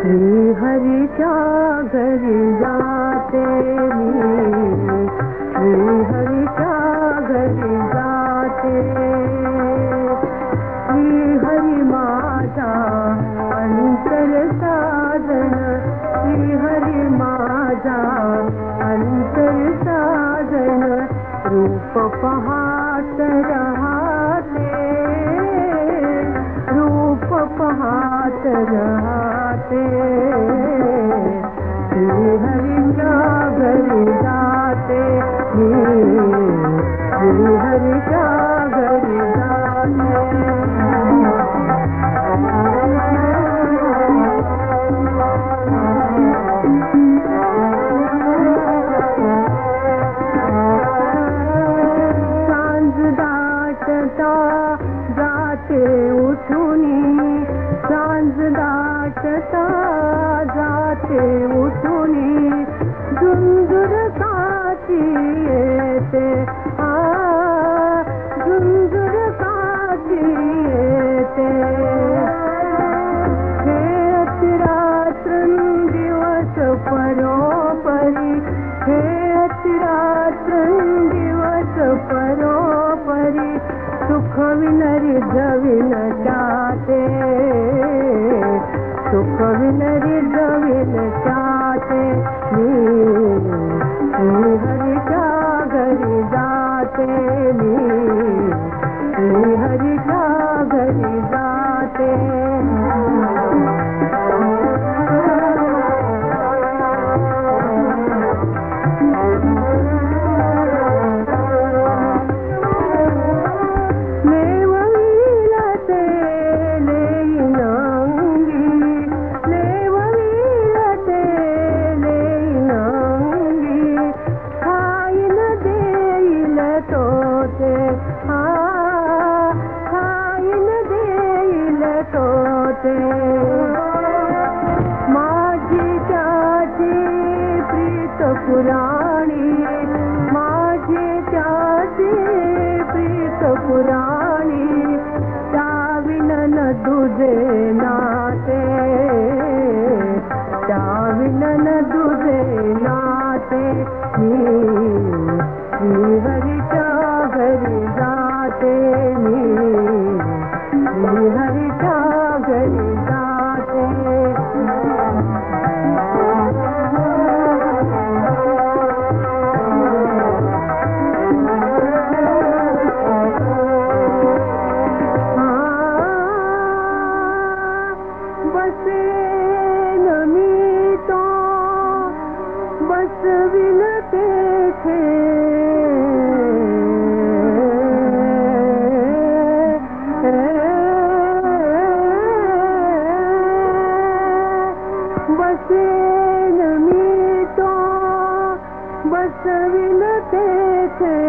हरिच्या घरी जाते मी श्री हरिच्या घरी जाते। श्री हरी माझा अंतर साधन। श्री हरी माझा अंतर साधन। रूप राहते श्री हरिच्या घरी जाते। श्री हरिच्या घरी जाते उठुनी झुंजुर काची येते आ झुंजुर काची येते खेळत रात्र दिवस परोपरी खेळत परोपरी, सुख विनरी सुख विनरी जविन जाते मी मी हरिच्या जाते मी पुराणी माझे त्याचे प्रीत पुराणी त्या विनन तुझे ना बसे मी तो बस विनते थे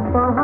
रूप